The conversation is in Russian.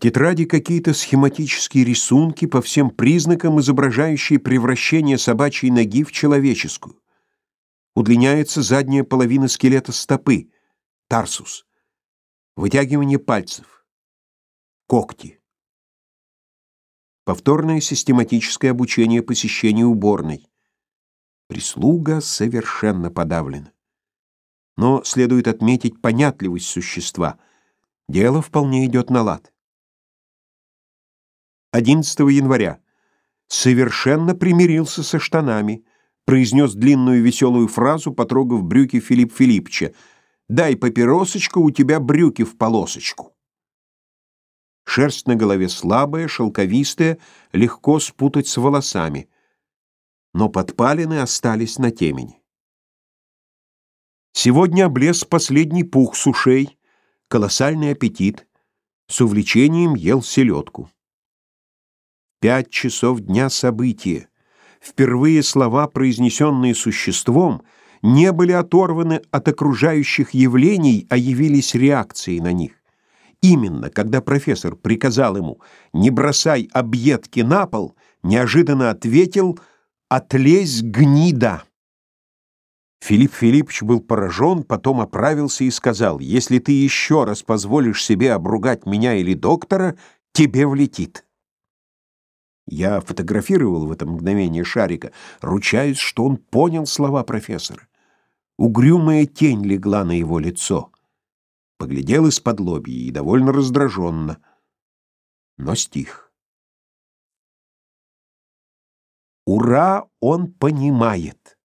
Тетради какие-то схематические рисунки по всем признакам, изображающие превращение собачьей ноги в человеческую. Удлиняется задняя половина скелета стопы, тарсус. Вытягивание пальцев. Когти. Повторное систематическое обучение посещению уборной. Прислуга совершенно подавлена. Но следует отметить понятливость существа. Дело вполне идет на лад. 11 января. Совершенно примирился со штанами. Произнес длинную веселую фразу, потрогав брюки Филипп Филиппча. «Дай папиросочку, у тебя брюки в полосочку». Шерсть на голове слабая, шелковистая, легко спутать с волосами но подпалины остались на темени. Сегодня облез последний пух с ушей, колоссальный аппетит, с увлечением ел селедку. Пять часов дня события. Впервые слова, произнесенные существом, не были оторваны от окружающих явлений, а явились реакцией на них. Именно, когда профессор приказал ему «не бросай объедки на пол», неожиданно ответил – «Отлезь, гнида!» Филипп Филиппович был поражен, потом оправился и сказал, «Если ты еще раз позволишь себе обругать меня или доктора, тебе влетит». Я фотографировал в это мгновение шарика, ручаюсь, что он понял слова профессора. Угрюмая тень легла на его лицо. Поглядел из-под лобья и довольно раздраженно, но стих. Ура, он понимает.